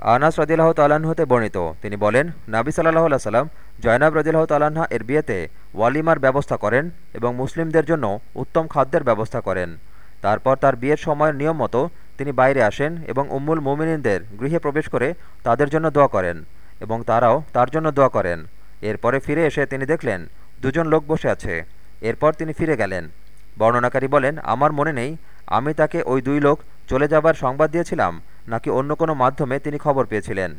আনাস রদিল্লাহ তাল্লাহ্ন হতে বর্ণিত। তিনি বলেন, নাবি সাল্লাহ আল্লাহ সাল্লাম জয়নাব রদিল্লাহ তাল্লাহা এর বিয়েতে ওয়ালিমার ব্যবস্থা করেন এবং মুসলিমদের জন্য উত্তম খাদ্যের ব্যবস্থা করেন। তারপর তার বিয়ের সময়ের নিয়ম মতো তিনি বাইরে আসেন এবং উম্মুল মোমিনদের গৃহে প্রবেশ করে তাদের জন্য দোয়া করেন এবং তারাও তার জন্য দোয়া করেন। এরপরে ফিরে এসে তিনি দেখলেন, দুজন লোক বসে আছে। এরপর তিনি ফিরে গেলেন। বর্ণনাকারী বলেন, আমার মনে নেই, আমি তাকে ওই দুই লোক চলে যাবার সংবাদ দিয়েছিলাম নাকি অন্য কোনো মাধ্যমে তিনি খবর পেয়েছিলেন?